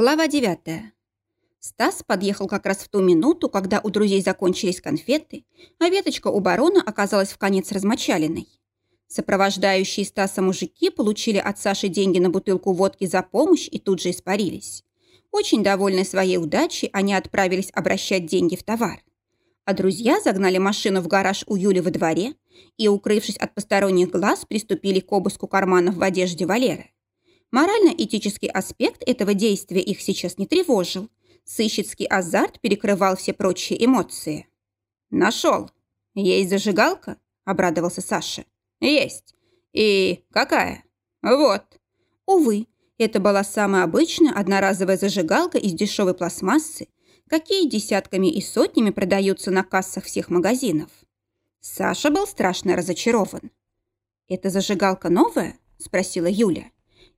Глава 9. Стас подъехал как раз в ту минуту, когда у друзей закончились конфеты, а веточка у барона оказалась в конец размочаленной. Сопровождающие Стаса мужики получили от Саши деньги на бутылку водки за помощь и тут же испарились. Очень довольные своей удачей, они отправились обращать деньги в товар. А друзья загнали машину в гараж у Юли во дворе и, укрывшись от посторонних глаз, приступили к обыску карманов в одежде Валеры. Морально-этический аспект этого действия их сейчас не тревожил. Сыщицкий азарт перекрывал все прочие эмоции. «Нашел. Есть зажигалка?» – обрадовался Саша. «Есть. И какая?» «Вот». Увы, это была самая обычная одноразовая зажигалка из дешевой пластмассы, какие десятками и сотнями продаются на кассах всех магазинов. Саша был страшно разочарован. «Это зажигалка новая?» – спросила Юля.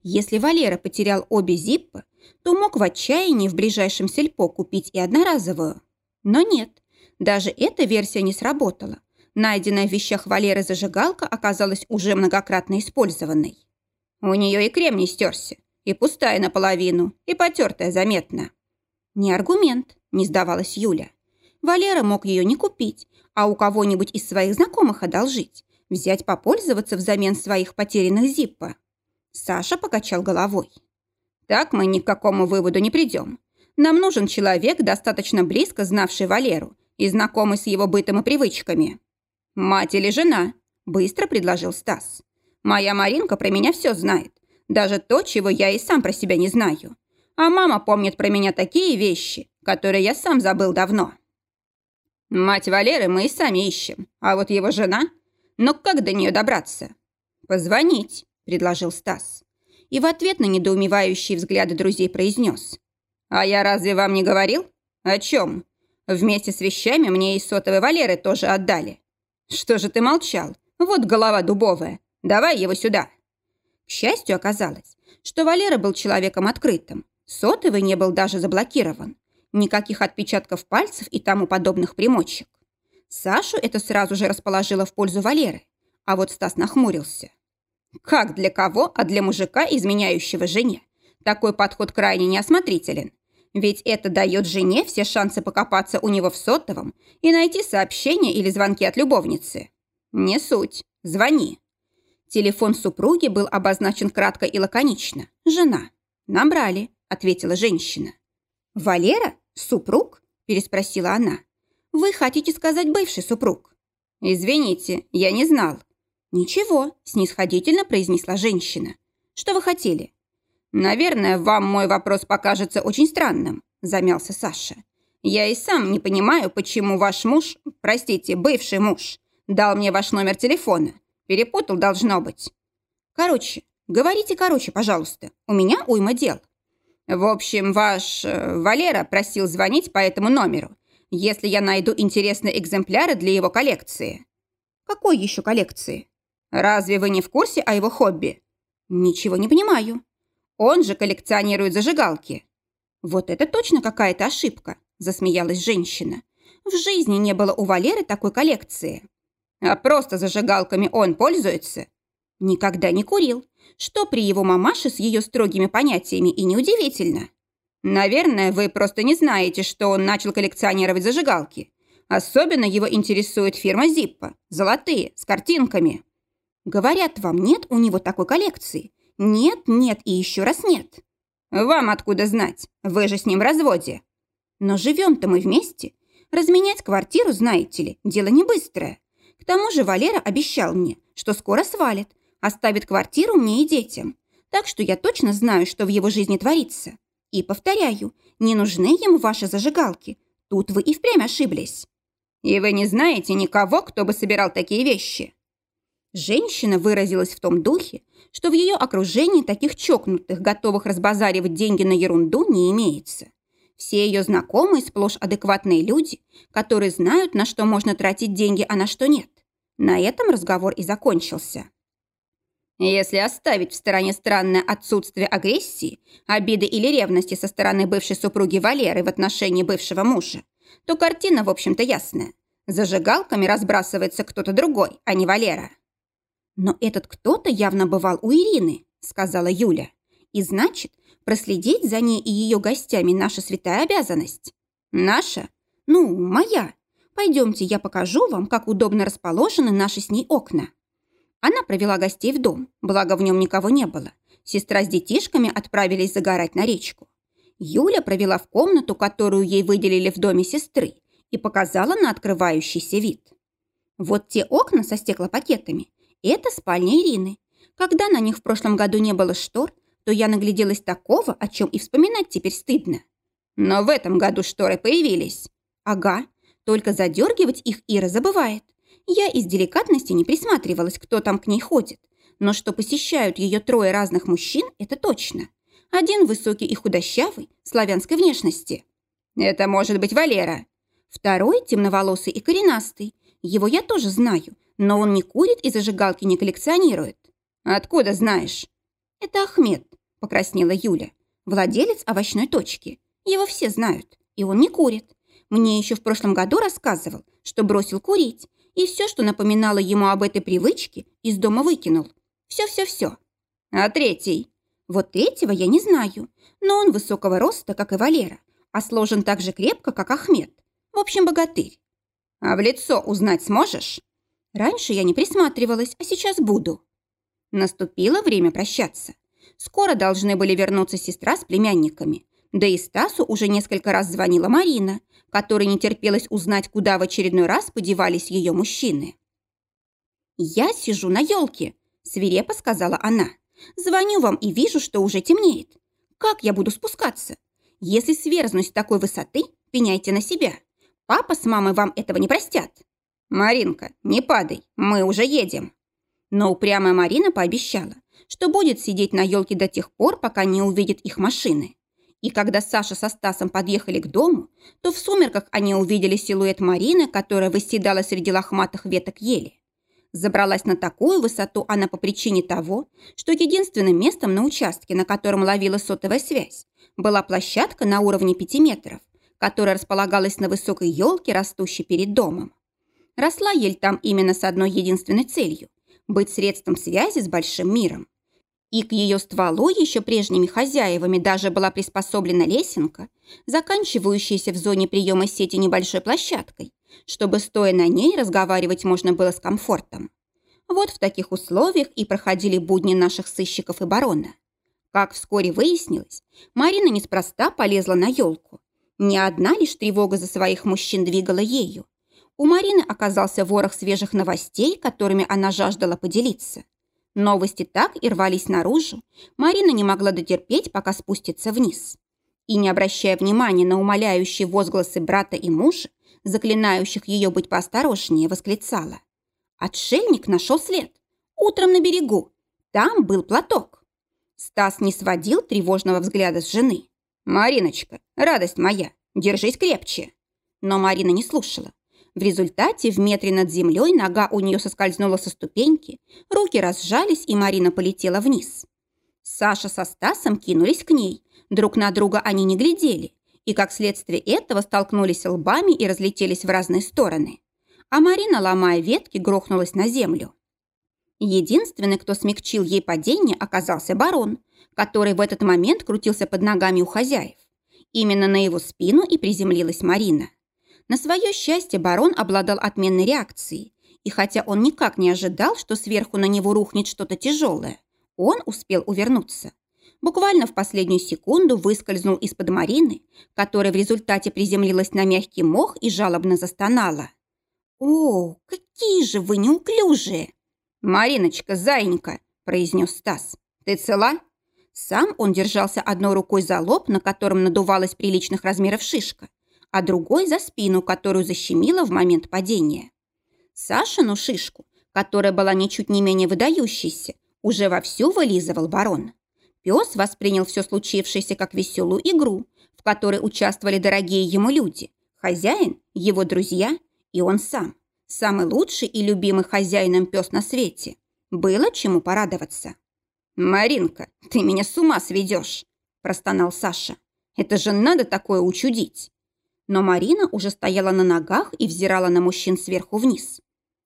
Если Валера потерял обе зиппы, то мог в отчаянии в ближайшем сельпо купить и одноразовую. Но нет, даже эта версия не сработала. Найденная в вещах Валеры зажигалка оказалась уже многократно использованной. У нее и крем не стерся, и пустая наполовину, и потертая заметно. Не аргумент, не сдавалась Юля. Валера мог ее не купить, а у кого-нибудь из своих знакомых одолжить, взять попользоваться взамен своих потерянных зиппа. Саша покачал головой. «Так мы ни к какому выводу не придем. Нам нужен человек, достаточно близко знавший Валеру и знакомый с его бытом и привычками». «Мать или жена?» – быстро предложил Стас. «Моя Маринка про меня все знает. Даже то, чего я и сам про себя не знаю. А мама помнит про меня такие вещи, которые я сам забыл давно». «Мать Валеры мы и сами ищем, а вот его жена? Но как до нее добраться?» «Позвонить», – предложил Стас. И в ответ на недоумевающие взгляды друзей произнес. «А я разве вам не говорил? О чем? Вместе с вещами мне и сотовой Валеры тоже отдали. Что же ты молчал? Вот голова дубовая. Давай его сюда». К счастью, оказалось, что Валера был человеком открытым. Сотовый не был даже заблокирован. Никаких отпечатков пальцев и тому подобных примочек. Сашу это сразу же расположило в пользу Валеры. А вот Стас нахмурился. Как для кого, а для мужика, изменяющего жене? Такой подход крайне неосмотрителен. Ведь это дает жене все шансы покопаться у него в сотовом и найти сообщение или звонки от любовницы. Не суть. Звони. Телефон супруги был обозначен кратко и лаконично. «Жена». «Набрали», — ответила женщина. «Валера? Супруг?» – переспросила она. «Вы хотите сказать бывший супруг?» «Извините, я не знал», «Ничего», – снисходительно произнесла женщина. «Что вы хотели?» «Наверное, вам мой вопрос покажется очень странным», – замялся Саша. «Я и сам не понимаю, почему ваш муж, простите, бывший муж, дал мне ваш номер телефона. Перепутал, должно быть». «Короче, говорите короче, пожалуйста. У меня уйма дел». «В общем, ваш э, Валера просил звонить по этому номеру, если я найду интересные экземпляры для его коллекции». «Какой еще коллекции?» Разве вы не в курсе о его хобби? Ничего не понимаю. Он же коллекционирует зажигалки. Вот это точно какая-то ошибка, засмеялась женщина. В жизни не было у Валеры такой коллекции. А просто зажигалками он пользуется? Никогда не курил, что при его мамаше с ее строгими понятиями и неудивительно. Наверное, вы просто не знаете, что он начал коллекционировать зажигалки. Особенно его интересует фирма Зиппа, золотые, с картинками. Говорят вам, нет у него такой коллекции. Нет, нет и еще раз нет. Вам откуда знать? Вы же с ним в разводе. Но живем-то мы вместе. Разменять квартиру, знаете ли, дело не быстрое. К тому же Валера обещал мне, что скоро свалит, оставит квартиру мне и детям. Так что я точно знаю, что в его жизни творится. И повторяю, не нужны ему ваши зажигалки. Тут вы и впрямь ошиблись. И вы не знаете никого, кто бы собирал такие вещи. Женщина выразилась в том духе, что в ее окружении таких чокнутых, готовых разбазаривать деньги на ерунду, не имеется. Все ее знакомые сплошь адекватные люди, которые знают, на что можно тратить деньги, а на что нет. На этом разговор и закончился. Если оставить в стороне странное отсутствие агрессии, обиды или ревности со стороны бывшей супруги Валеры в отношении бывшего мужа, то картина, в общем-то, ясная. Зажигалками разбрасывается кто-то другой, а не Валера. «Но этот кто-то явно бывал у Ирины», — сказала Юля. «И значит, Проследить за ней и ее гостями наша святая обязанность. Наша? Ну, моя. Пойдемте, я покажу вам, как удобно расположены наши с ней окна. Она провела гостей в дом, благо в нем никого не было. Сестра с детишками отправились загорать на речку. Юля провела в комнату, которую ей выделили в доме сестры, и показала на открывающийся вид. Вот те окна со стеклопакетами – это спальня Ирины. Когда на них в прошлом году не было штор, то я нагляделась такого, о чем и вспоминать теперь стыдно. Но в этом году шторы появились. Ага, только задергивать их Ира забывает. Я из деликатности не присматривалась, кто там к ней ходит. Но что посещают ее трое разных мужчин, это точно. Один высокий и худощавый, славянской внешности. Это может быть Валера. Второй темноволосый и коренастый. Его я тоже знаю, но он не курит и зажигалки не коллекционирует. Откуда знаешь? Это Ахмед, покраснела Юля. Владелец овощной точки. Его все знают, и он не курит. Мне еще в прошлом году рассказывал, что бросил курить, и все, что напоминало ему об этой привычке, из дома выкинул. Все-все-все. А третий? Вот третьего я не знаю, но он высокого роста, как и Валера, а сложен так же крепко, как Ахмед. В общем, богатырь. А в лицо узнать сможешь? Раньше я не присматривалась, а сейчас буду. Наступило время прощаться. Скоро должны были вернуться сестра с племянниками. Да и Стасу уже несколько раз звонила Марина, которой не терпелось узнать, куда в очередной раз подевались ее мужчины. «Я сижу на елке», – свирепо сказала она. «Звоню вам и вижу, что уже темнеет. Как я буду спускаться? Если сверзнусь с такой высоты, пеняйте на себя. Папа с мамой вам этого не простят». «Маринка, не падай, мы уже едем». Но упрямая Марина пообещала, что будет сидеть на елке до тех пор, пока не увидит их машины. И когда Саша со Стасом подъехали к дому, то в сумерках они увидели силуэт Марины, которая восседала среди лохматых веток ели. Забралась на такую высоту она по причине того, что единственным местом на участке, на котором ловила сотовая связь, была площадка на уровне пяти метров, которая располагалась на высокой елке, растущей перед домом. Росла ель там именно с одной единственной целью – быть средством связи с большим миром. И к ее стволу еще прежними хозяевами даже была приспособлена лесенка, заканчивающаяся в зоне приема сети небольшой площадкой, чтобы, стоя на ней, разговаривать можно было с комфортом. Вот в таких условиях и проходили будни наших сыщиков и барона. Как вскоре выяснилось, Марина неспроста полезла на елку. Не одна лишь тревога за своих мужчин двигала ею. У Марины оказался ворох свежих новостей, которыми она жаждала поделиться. Новости так и рвались наружу. Марина не могла дотерпеть, пока спустится вниз. И, не обращая внимания на умоляющие возгласы брата и мужа, заклинающих ее быть поосторожнее, восклицала. Отшельник нашел след. Утром на берегу. Там был платок. Стас не сводил тревожного взгляда с жены. «Мариночка, радость моя, держись крепче». Но Марина не слушала. В результате в метре над землей нога у нее соскользнула со ступеньки, руки разжались, и Марина полетела вниз. Саша со Стасом кинулись к ней. Друг на друга они не глядели, и как следствие этого столкнулись лбами и разлетелись в разные стороны. А Марина, ломая ветки, грохнулась на землю. Единственный, кто смягчил ей падение, оказался барон, который в этот момент крутился под ногами у хозяев. Именно на его спину и приземлилась Марина. На свое счастье барон обладал отменной реакцией, и хотя он никак не ожидал, что сверху на него рухнет что-то тяжелое, он успел увернуться. Буквально в последнюю секунду выскользнул из-под Марины, которая в результате приземлилась на мягкий мох и жалобно застонала. «О, какие же вы неуклюжие!» «Мариночка, зайенька!» – произнес Стас. «Ты цела?» Сам он держался одной рукой за лоб, на котором надувалась приличных размеров шишка, а другой за спину, которую защемило в момент падения. Сашину шишку, которая была ничуть не менее выдающейся, уже вовсю вылизывал барон. Пес воспринял все случившееся как веселую игру, в которой участвовали дорогие ему люди, хозяин, его друзья и он сам. Самый лучший и любимый хозяином пес на свете. Было чему порадоваться. «Маринка, ты меня с ума сведешь!» – простонал Саша. «Это же надо такое учудить!» Но Марина уже стояла на ногах и взирала на мужчин сверху вниз.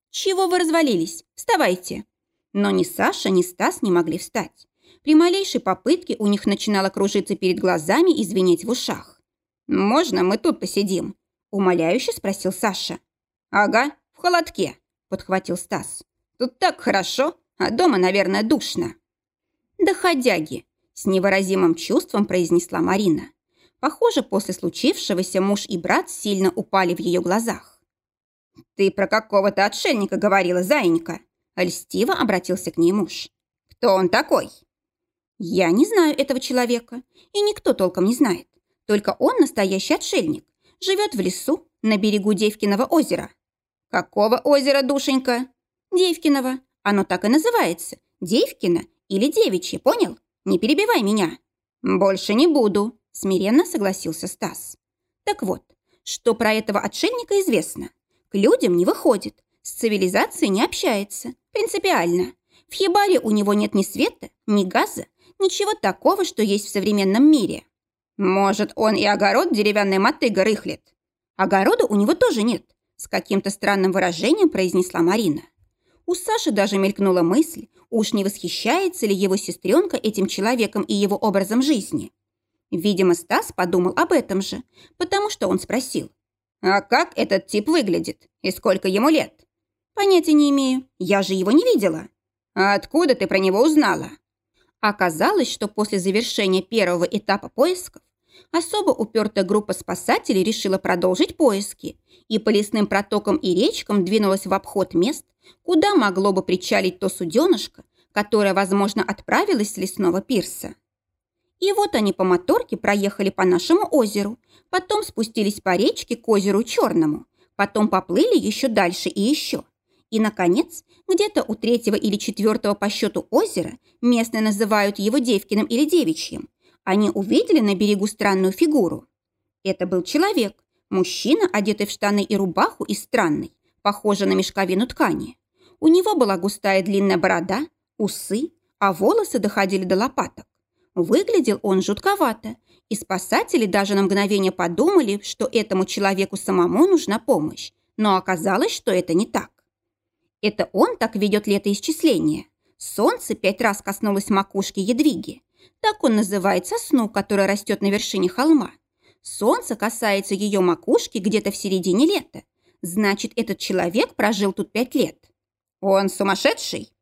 «Чего вы развалились? Вставайте!» Но ни Саша, ни Стас не могли встать. При малейшей попытке у них начинало кружиться перед глазами и звенеть в ушах. «Можно мы тут посидим?» – умоляюще спросил Саша. «Ага, в холодке», – подхватил Стас. «Тут так хорошо, а дома, наверное, душно». «Доходяги», – с невыразимым чувством произнесла Марина. Похоже, после случившегося муж и брат сильно упали в ее глазах. «Ты про какого-то отшельника говорила, зайенька», – льстиво обратился к ней муж. «Кто он такой?» «Я не знаю этого человека, и никто толком не знает. Только он настоящий отшельник, живет в лесу на берегу Девкиного озера». «Какого озера, душенька?» «Девкиного. Оно так и называется. Девкино или девичье, понял? Не перебивай меня». «Больше не буду», – смиренно согласился Стас. «Так вот, что про этого отшельника известно? К людям не выходит, с цивилизацией не общается, принципиально. В Хибаре у него нет ни света, ни газа, ничего такого, что есть в современном мире. Может, он и огород деревянной мотыга рыхлит? Огорода у него тоже нет, с каким-то странным выражением произнесла Марина. У Саши даже мелькнула мысль, уж не восхищается ли его сестренка этим человеком и его образом жизни. Видимо, Стас подумал об этом же, потому что он спросил. «А как этот тип выглядит? И сколько ему лет?» «Понятия не имею. Я же его не видела». «А откуда ты про него узнала?» Оказалось, что после завершения первого этапа поисков особо упертая группа спасателей решила продолжить поиски и по лесным протокам и речкам двинулась в обход мест, куда могло бы причалить то суденышко, которое, возможно, отправилось с лесного пирса. И вот они по моторке проехали по нашему озеру, потом спустились по речке к озеру Черному, потом поплыли еще дальше и еще – и, наконец, где-то у третьего или четвертого по счету озера, местные называют его Девкиным или Девичьим, они увидели на берегу странную фигуру. Это был человек, мужчина, одетый в штаны и рубаху из странной, похожей на мешковину ткани. У него была густая длинная борода, усы, а волосы доходили до лопаток. Выглядел он жутковато, и спасатели даже на мгновение подумали, что этому человеку самому нужна помощь, но оказалось, что это не так. Это он так ведет летоисчисление. Солнце пять раз коснулось макушки Едвиги. Так он называет сосну, которая растет на вершине холма. Солнце касается ее макушки где-то в середине лета. Значит, этот человек прожил тут пять лет. Он сумасшедший?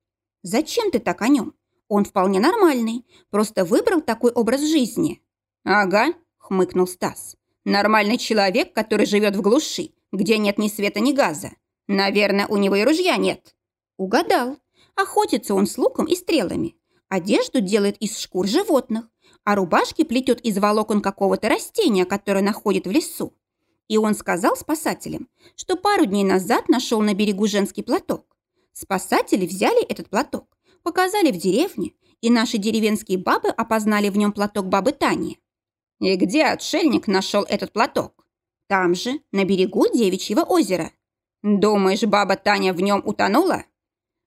Зачем ты так о нем? Он вполне нормальный, просто выбрал такой образ жизни. Ага, хмыкнул Стас. Нормальный человек, который живет в глуши, где нет ни света, ни газа. Наверное, у него и ружья нет. Угадал. Охотится он с луком и стрелами. Одежду делает из шкур животных, а рубашки плетет из волокон какого-то растения, которое находит в лесу. И он сказал спасателям, что пару дней назад нашел на берегу женский платок. Спасатели взяли этот платок, показали в деревне, и наши деревенские бабы опознали в нем платок бабы Тани. И где отшельник нашел этот платок? Там же, на берегу Девичьего озера. «Думаешь, баба Таня в нем утонула?»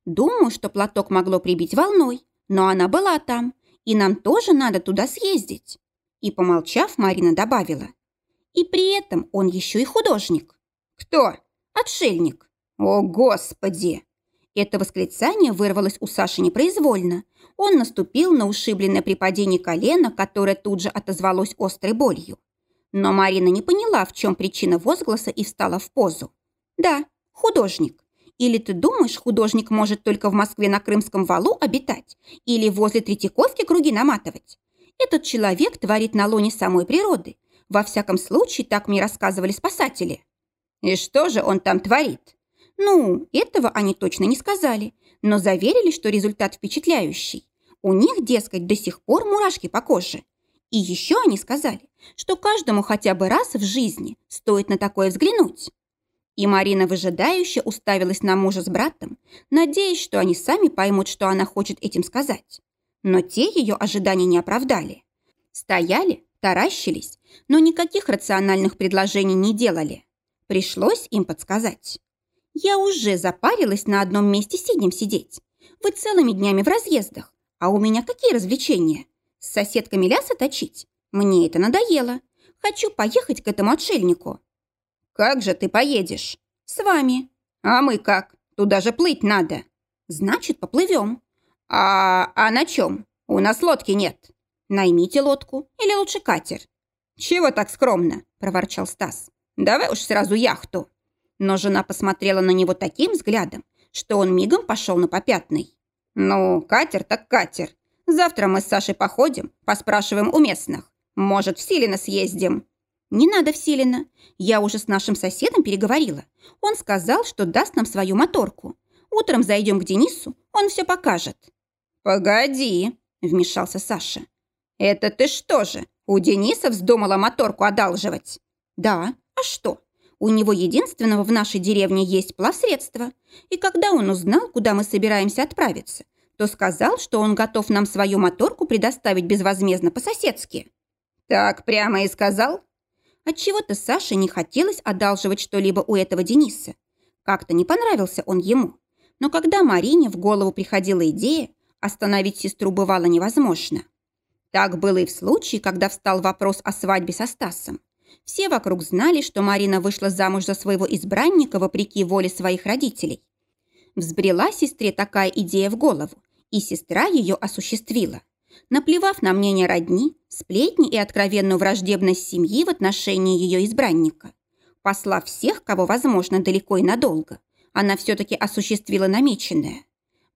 «Думаю, что платок могло прибить волной, но она была там, и нам тоже надо туда съездить». И, помолчав, Марина добавила. «И при этом он еще и художник». «Кто?» «Отшельник». «О, Господи!» Это восклицание вырвалось у Саши непроизвольно. Он наступил на ушибленное при падении колено, которое тут же отозвалось острой болью. Но Марина не поняла, в чем причина возгласа, и встала в позу. Да, художник. Или ты думаешь, художник может только в Москве на Крымском валу обитать? Или возле Третьяковки круги наматывать? Этот человек творит на лоне самой природы. Во всяком случае, так мне рассказывали спасатели. И что же он там творит? Ну, этого они точно не сказали, но заверили, что результат впечатляющий. У них, дескать, до сих пор мурашки по коже. И еще они сказали, что каждому хотя бы раз в жизни стоит на такое взглянуть. И Марина выжидающе уставилась на мужа с братом, надеясь, что они сами поймут, что она хочет этим сказать. Но те ее ожидания не оправдали. Стояли, таращились, но никаких рациональных предложений не делали. Пришлось им подсказать. Я уже запарилась на одном месте сиднем сидеть. Вы целыми днями в разъездах. А у меня какие развлечения? С соседками ляса точить? Мне это надоело. Хочу поехать к этому отшельнику. «Как же ты поедешь?» «С вами». «А мы как? Туда же плыть надо». «Значит, поплывем». «А, а на чем?» У нас лодки нет. Наймите лодку или лучше катер. Чего так скромно, проворчал Стас. Давай уж сразу яхту. Но жена посмотрела на него таким взглядом, что он мигом пошел на попятный. «Ну, катер так катер. Завтра мы с Сашей походим, поспрашиваем у местных. Может, в Силино съездим?» «Не надо в Силино. Я уже с нашим соседом переговорила. Он сказал, что даст нам свою моторку. Утром зайдем к Денису, он все покажет». «Погоди», – вмешался Саша. «Это ты что же, у Дениса вздумала моторку одалживать?» «Да. А что? У него единственного в нашей деревне есть плавсредство. И когда он узнал, куда мы собираемся отправиться, то сказал, что он готов нам свою моторку предоставить безвозмездно по-соседски. Так прямо и сказал? Отчего-то Саше не хотелось одалживать что-либо у этого Дениса. Как-то не понравился он ему. Но когда Марине в голову приходила идея, остановить сестру бывало невозможно. Так было и в случае, когда встал вопрос о свадьбе со Стасом. Все вокруг знали, что Марина вышла замуж за своего избранника вопреки воле своих родителей. Взбрела сестре такая идея в голову, и сестра ее осуществила. Наплевав на мнение родни, сплетни и откровенную враждебность семьи в отношении ее избранника. Послав всех, кого возможно, далеко и надолго, она все-таки осуществила намеченное.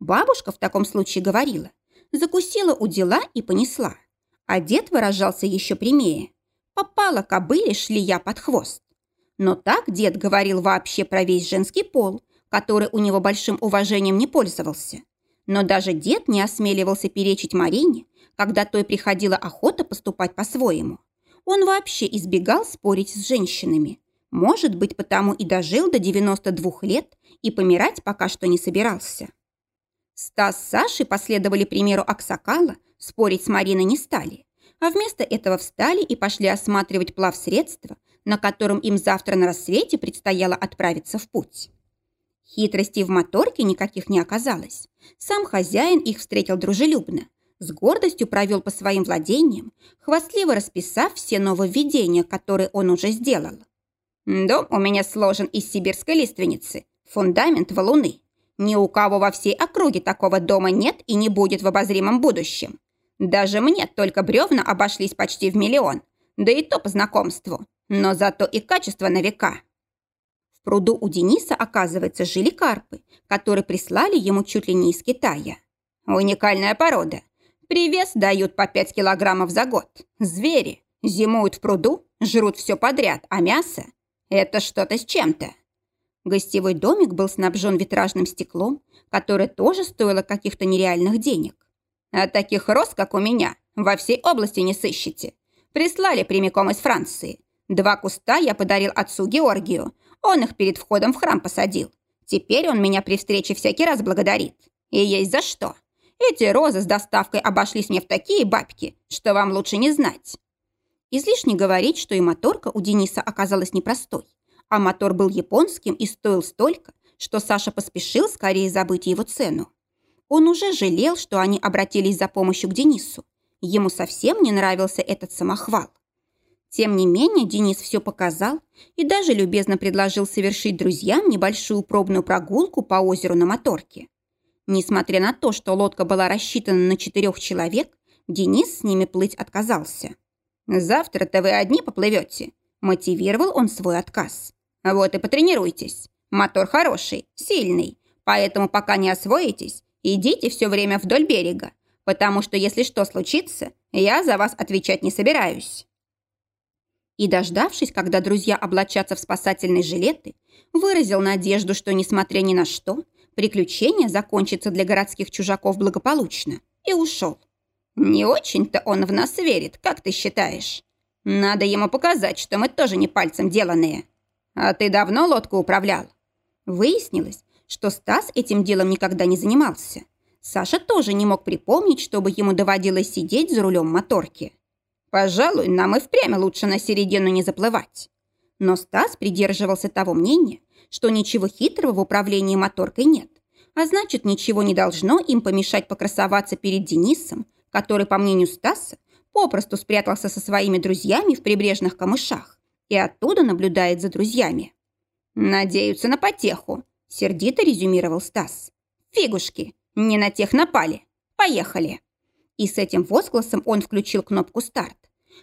Бабушка в таком случае говорила, закусила у дела и понесла. А дед выражался еще прямее. Попала кобыле шлия под хвост. Но так дед говорил вообще про весь женский пол, который у него большим уважением не пользовался. Но даже дед не осмеливался перечить Марине, когда той приходила охота поступать по-своему. Он вообще избегал спорить с женщинами. Может быть, потому и дожил до 92 лет и помирать пока что не собирался. Стас с Сашей последовали примеру Аксакала, спорить с Мариной не стали а вместо этого встали и пошли осматривать плавсредство, на котором им завтра на рассвете предстояло отправиться в путь. Хитростей в моторке никаких не оказалось. Сам хозяин их встретил дружелюбно, с гордостью провел по своим владениям, хвастливо расписав все нововведения, которые он уже сделал. «Дом у меня сложен из сибирской лиственницы, фундамент валуны. Ни у кого во всей округе такого дома нет и не будет в обозримом будущем. Даже мне только бревна обошлись почти в миллион, да и то по знакомству, но зато и качество на века. В пруду у Дениса, оказывается, жили карпы, которые прислали ему чуть ли не из Китая. Уникальная порода. Привес дают по 5 килограммов за год. Звери зимуют в пруду, жрут все подряд, а мясо – это что-то с чем-то. Гостевой домик был снабжен витражным стеклом, которое тоже стоило каких-то нереальных денег. А таких роз, как у меня, во всей области не сыщете. Прислали прямиком из Франции. Два куста я подарил отцу Георгию. Он их перед входом в храм посадил. Теперь он меня при встрече всякий раз благодарит. И есть за что. Эти розы с доставкой обошлись мне в такие бабки, что вам лучше не знать. Излишне говорить, что и моторка у Дениса оказалась непростой. А мотор был японским и стоил столько, что Саша поспешил скорее забыть его цену. Он уже жалел, что они обратились за помощью к Денису. Ему совсем не нравился этот самохвал. Тем не менее, Денис все показал и даже любезно предложил совершить друзьям небольшую пробную прогулку по озеру на моторке. Несмотря на то, что лодка была рассчитана на четырех человек, Денис с ними плыть отказался. «Завтра-то вы одни поплывете», – мотивировал он свой отказ. «Вот и потренируйтесь. Мотор хороший, сильный, поэтому пока не освоитесь, Идите все время вдоль берега, потому что если что случится, я за вас отвечать не собираюсь». И, дождавшись, когда друзья облачатся в спасательные жилеты, выразил надежду, что, несмотря ни на что, приключение закончится для городских чужаков благополучно, и ушел. «Не очень-то он в нас верит, как ты считаешь? Надо ему показать, что мы тоже не пальцем деланные. А ты давно лодку управлял?» Выяснилось, что Стас этим делом никогда не занимался. Саша тоже не мог припомнить, чтобы ему доводилось сидеть за рулем моторки. «Пожалуй, нам и впрямь лучше на середину не заплывать». Но Стас придерживался того мнения, что ничего хитрого в управлении моторкой нет, а значит, ничего не должно им помешать покрасоваться перед Денисом, который, по мнению Стаса, попросту спрятался со своими друзьями в прибрежных камышах и оттуда наблюдает за друзьями. «Надеются на потеху», Сердито резюмировал Стас. «Фигушки, не на тех напали. Поехали!» И с этим возгласом он включил кнопку «Старт».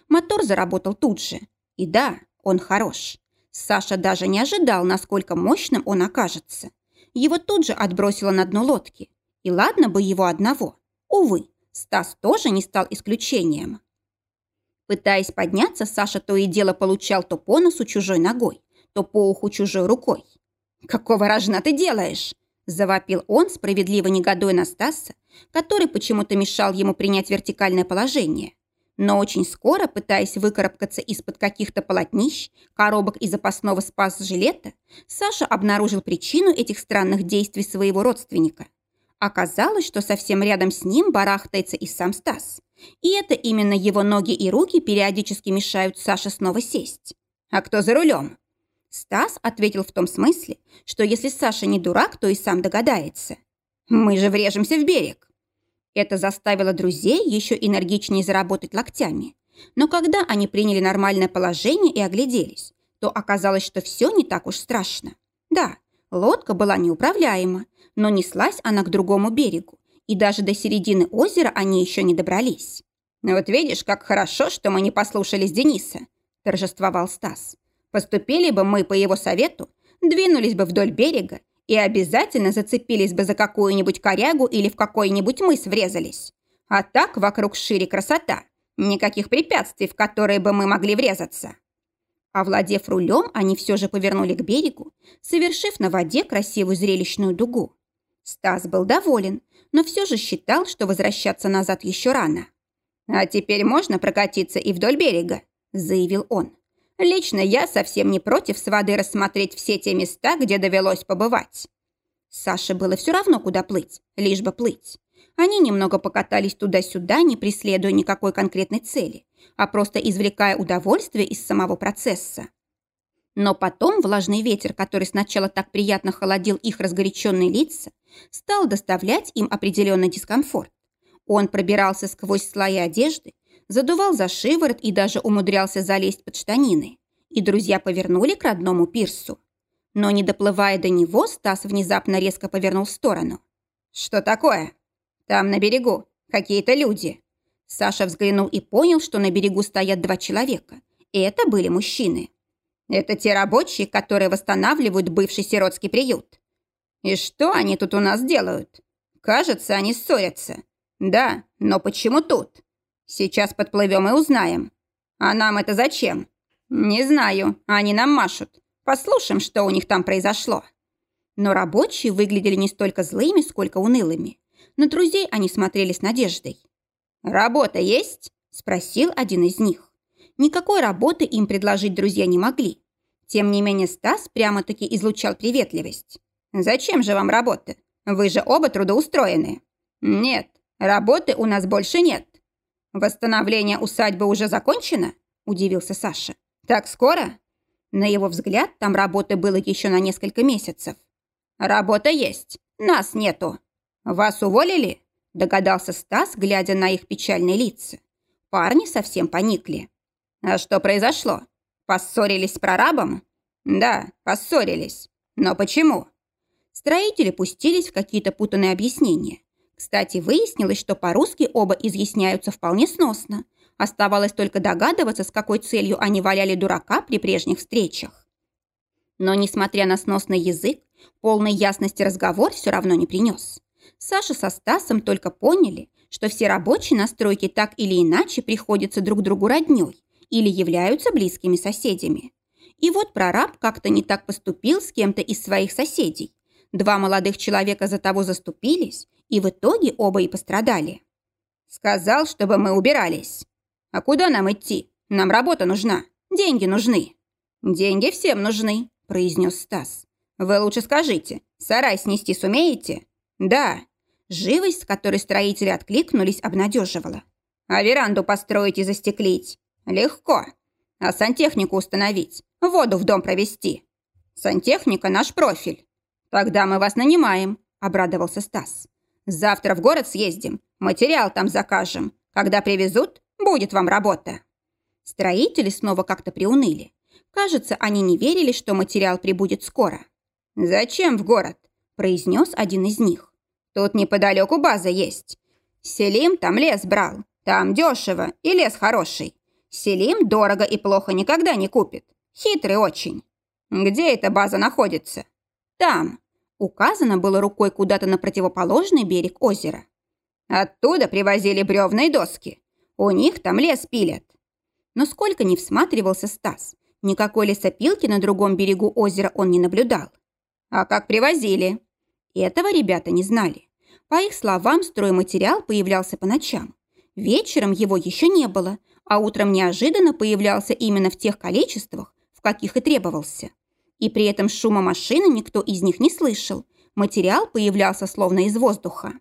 Мотор заработал тут же. И да, он хорош. Саша даже не ожидал, насколько мощным он окажется. Его тут же отбросило на дно лодки. И ладно бы его одного. Увы, Стас тоже не стал исключением. Пытаясь подняться, Саша то и дело получал то по носу чужой ногой, то по уху чужой рукой. «Какого рожна ты делаешь?» – завопил он, справедливо негодуя на Стаса, который почему-то мешал ему принять вертикальное положение. Но очень скоро, пытаясь выкарабкаться из-под каких-то полотнищ, коробок и запасного спас-жилета, Саша обнаружил причину этих странных действий своего родственника. Оказалось, что совсем рядом с ним барахтается и сам Стас. И это именно его ноги и руки периодически мешают Саше снова сесть. А кто за рулем? Стас ответил в том смысле, что если Саша не дурак, то и сам догадается. Мы же врежемся в берег. Это заставило друзей еще энергичнее заработать локтями. Но когда они приняли нормальное положение и огляделись, то оказалось, что все не так уж страшно. Да, лодка была неуправляема, но неслась она к другому берегу, и даже до середины озера они еще не добрались. «Вот видишь, как хорошо, что мы не послушались Дениса», – торжествовал Стас. «Поступили бы мы по его совету, двинулись бы вдоль берега и обязательно зацепились бы за какую-нибудь корягу или в какой-нибудь мыс врезались. А так вокруг шире красота. Никаких препятствий, в которые бы мы могли врезаться. Овладев рулем, они все же повернули к берегу, совершив на воде красивую зрелищную дугу. Стас был доволен, но все же считал, что возвращаться назад еще рано. «А теперь можно прокатиться и вдоль берега», – заявил он. Лично я совсем не против с воды рассмотреть все те места, где довелось побывать. Саше было все равно, куда плыть, лишь бы плыть. Они немного покатались туда-сюда, не преследуя никакой конкретной цели, а просто извлекая удовольствие из самого процесса. Но потом влажный ветер, который сначала так приятно холодил их разгоряченные лица, стал доставлять им определенный дискомфорт. Он пробирался сквозь слои одежды, задувал за шиворот и даже умудрялся залезть под штанины. И друзья повернули к родному пирсу. Но не доплывая до него, Стас внезапно резко повернул в сторону. «Что такое?» «Там на берегу. Какие-то люди». Саша взглянул и понял, что на берегу стоят два человека. И это были мужчины. Это те рабочие, которые восстанавливают бывший сиротский приют. И что они тут у нас делают? Кажется, они ссорятся. Да, но почему тут? Сейчас подплывем и узнаем. А нам это зачем? Не знаю, они нам машут. Послушаем, что у них там произошло. Но рабочие выглядели не столько злыми, сколько унылыми. На друзей они смотрели с надеждой. «Работа есть?» – спросил один из них. Никакой работы им предложить друзья не могли. Тем не менее Стас прямо-таки излучал приветливость. «Зачем же вам работа? Вы же оба трудоустроены». «Нет, работы у нас больше нет. «Восстановление усадьбы уже закончено?» – удивился Саша. «Так скоро?» На его взгляд, там работы было еще на несколько месяцев. «Работа есть, нас нету. Вас уволили?» – догадался Стас, глядя на их печальные лица. Парни совсем поникли. «А что произошло? Поссорились с прорабом?» «Да, поссорились. Но почему?» Строители пустились в какие-то путанные объяснения. Кстати, выяснилось, что по-русски оба изъясняются вполне сносно. Оставалось только догадываться, с какой целью они валяли дурака при прежних встречах. Но, несмотря на сносный язык, полной ясности разговор все равно не принес. Саша со Стасом только поняли, что все рабочие на стройке так или иначе приходятся друг другу роднёй или являются близкими соседями. И вот прораб как-то не так поступил с кем-то из своих соседей. Два молодых человека за того заступились, и в итоге оба и пострадали. Сказал, чтобы мы убирались. А куда нам идти? Нам работа нужна, деньги нужны. Деньги всем нужны, произнес Стас. Вы лучше скажите, сарай снести сумеете? Да. Живость, с которой строители откликнулись, обнадеживала. А веранду построить и застеклить? Легко. А сантехнику установить? Воду в дом провести? Сантехника наш профиль. Тогда мы вас нанимаем, обрадовался Стас. Завтра в город съездим, материал там закажем. Когда привезут, будет вам работа». Строители снова как-то приуныли. Кажется, они не верили, что материал прибудет скоро. «Зачем в город?» – произнес один из них. «Тут неподалеку база есть. Селим там лес брал. Там дешево и лес хороший. Селим дорого и плохо никогда не купит. Хитрый очень. Где эта база находится? Там. Указано было рукой куда-то на противоположный берег озера. Оттуда привозили бревна и доски. У них там лес пилят. Но сколько не всматривался Стас, никакой лесопилки на другом берегу озера он не наблюдал. А как привозили? Этого ребята не знали. По их словам, стройматериал появлялся по ночам. Вечером его еще не было, а утром неожиданно появлялся именно в тех количествах, в каких и требовался. И при этом шума машины никто из них не слышал. Материал появлялся словно из воздуха.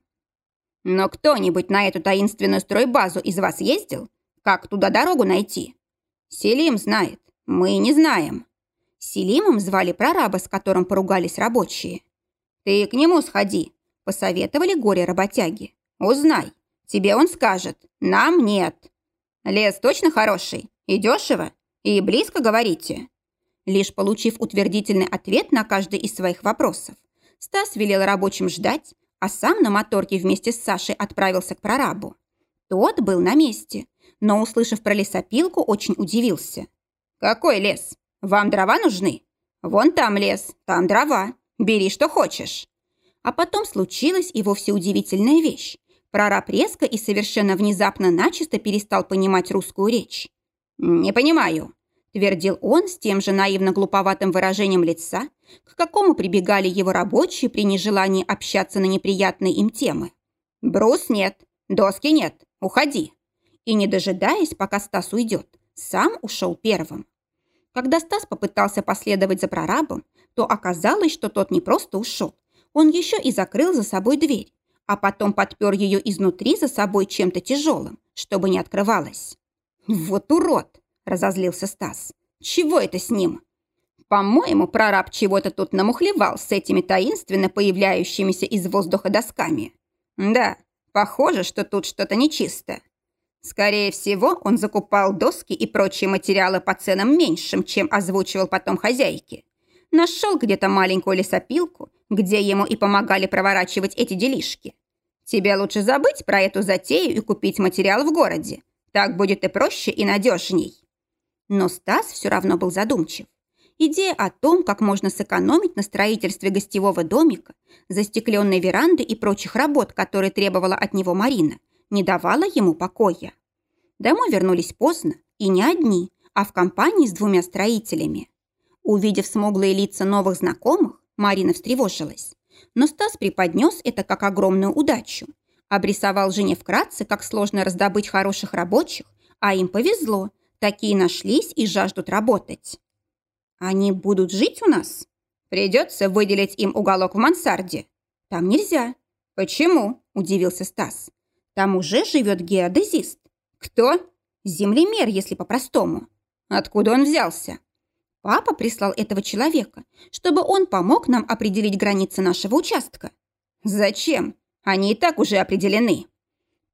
Но кто-нибудь на эту таинственную стройбазу из вас ездил? Как туда дорогу найти? Селим знает. Мы не знаем. Селимом звали прораба, с которым поругались рабочие. Ты к нему сходи, посоветовали горе-работяги. Узнай. Тебе он скажет. Нам нет. Лес точно хороший и дешево, и близко говорите. Лишь получив утвердительный ответ на каждый из своих вопросов, Стас велел рабочим ждать, а сам на моторке вместе с Сашей отправился к прорабу. Тот был на месте, но, услышав про лесопилку, очень удивился. «Какой лес? Вам дрова нужны? Вон там лес, там дрова. Бери, что хочешь». А потом случилась и вовсе удивительная вещь. Прораб резко и совершенно внезапно начисто перестал понимать русскую речь. «Не понимаю», – твердил он с тем же наивно-глуповатым выражением лица, к какому прибегали его рабочие при нежелании общаться на неприятные им темы. «Брус нет, доски нет, уходи». И, не дожидаясь, пока Стас уйдет, сам ушел первым. Когда Стас попытался последовать за прорабом, то оказалось, что тот не просто ушел, он еще и закрыл за собой дверь, а потом подпер ее изнутри за собой чем-то тяжелым, чтобы не открывалась. «Вот урод!» – разозлился Стас. «Чего это с ним?» «По-моему, прораб чего-то тут намухлевал с этими таинственно появляющимися из воздуха досками. Да, похоже, что тут что-то нечисто. Скорее всего, он закупал доски и прочие материалы по ценам меньшим, чем озвучивал потом хозяйке. Нашел где-то маленькую лесопилку, где ему и помогали проворачивать эти делишки. Тебе лучше забыть про эту затею и купить материал в городе. Так будет и проще, и надежней. Но Стас все равно был задумчив. Идея о том, как можно сэкономить на строительстве гостевого домика, застекленной веранды и прочих работ, которые требовала от него Марина, не давала ему покоя. Домой вернулись поздно, и не одни, а в компании с двумя строителями. Увидев смуглые лица новых знакомых, Марина встревожилась. Но Стас преподнес это как огромную удачу. Обрисовал жене вкратце, как сложно раздобыть хороших рабочих, а им повезло. Такие нашлись и жаждут работать. Они будут жить у нас? Придется выделить им уголок в мансарде. Там нельзя. Почему? Удивился Стас. Там уже живет геодезист. Кто? Землемер, если по-простому. Откуда он взялся? Папа прислал этого человека, чтобы он помог нам определить границы нашего участка. Зачем? Они и так уже определены.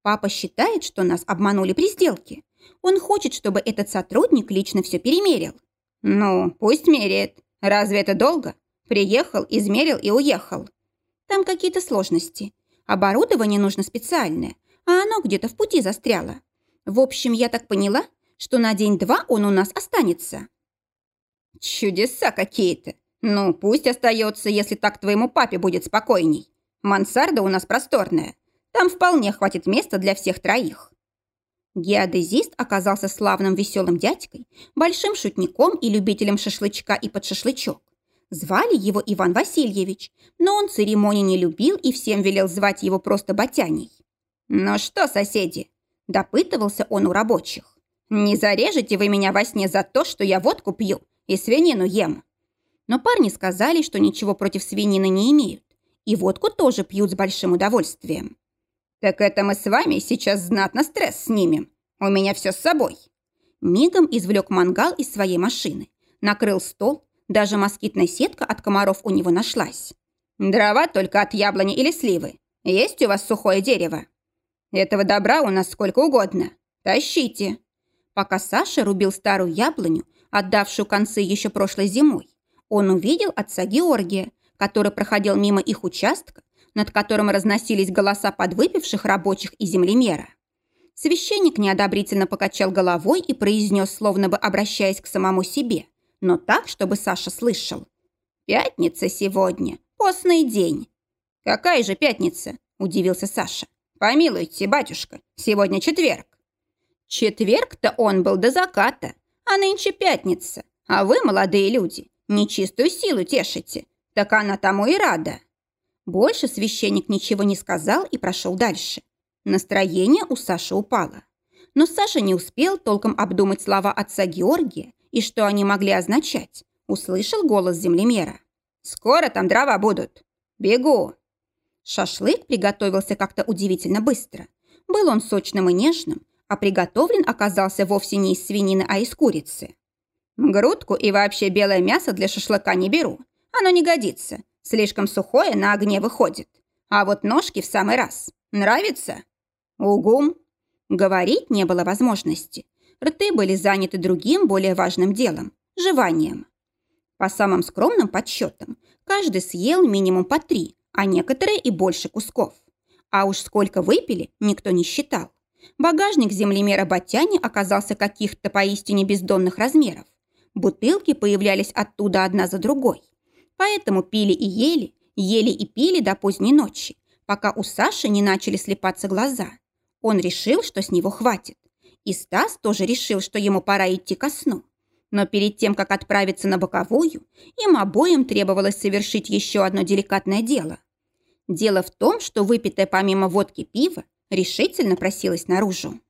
Папа считает, что нас обманули при сделке. Он хочет, чтобы этот сотрудник лично все перемерил. Ну, пусть меряет. Разве это долго? Приехал, измерил и уехал. Там какие-то сложности. Оборудование нужно специальное, а оно где-то в пути застряло. В общем, я так поняла, что на день-два он у нас останется. Чудеса какие-то. Ну, пусть остается, если так твоему папе будет спокойней. Мансарда у нас просторная. Там вполне хватит места для всех троих. Геодезист оказался славным веселым дядькой, большим шутником и любителем шашлычка и подшашлычок. Звали его Иван Васильевич, но он церемонии не любил и всем велел звать его просто Батяней. «Ну что, соседи?» – допытывался он у рабочих. «Не зарежете вы меня во сне за то, что я водку пью и свинину ем?» Но парни сказали, что ничего против свинины не имеют, и водку тоже пьют с большим удовольствием. «Так это мы с вами сейчас знатно стресс снимем. У меня все с собой». Мигом извлек мангал из своей машины, накрыл стол, даже москитная сетка от комаров у него нашлась. «Дрова только от яблони или сливы. Есть у вас сухое дерево?» Этого добра у нас сколько угодно. Тащите. Пока Саша рубил старую яблоню, отдавшую концы еще прошлой зимой, он увидел отца Георгия, который проходил мимо их участка, над которым разносились голоса подвыпивших рабочих и землемера. Священник неодобрительно покачал головой и произнес, словно бы обращаясь к самому себе, но так, чтобы Саша слышал. «Пятница сегодня, постный день». «Какая же пятница?» – удивился Саша. «Помилуйте, батюшка, сегодня четверг». «Четверг-то он был до заката, а нынче пятница, а вы, молодые люди, нечистую силу тешите, так она тому и рада». Больше священник ничего не сказал и прошел дальше. Настроение у Саши упало. Но Саша не успел толком обдумать слова отца Георгия и что они могли означать. Услышал голос землемера. «Скоро там дрова будут. Бегу!» Шашлык приготовился как-то удивительно быстро. Был он сочным и нежным, а приготовлен оказался вовсе не из свинины, а из курицы. Грудку и вообще белое мясо для шашлыка не беру. Оно не годится. Слишком сухое на огне выходит. А вот ножки в самый раз. Нравится? Угум. Говорить не было возможности. Рты были заняты другим, более важным делом – жеванием. По самым скромным подсчетам, каждый съел минимум по три, а некоторые и больше кусков. А уж сколько выпили, никто не считал. Багажник землемера Батяни оказался каких-то поистине бездонных размеров. Бутылки появлялись оттуда одна за другой. Поэтому пили и ели, ели и пили до поздней ночи, пока у Саши не начали слепаться глаза. Он решил, что с него хватит. И Стас тоже решил, что ему пора идти ко сну. Но перед тем, как отправиться на боковую, им обоим требовалось совершить еще одно деликатное дело. Дело в том, что выпитое помимо водки пиво решительно просилось наружу.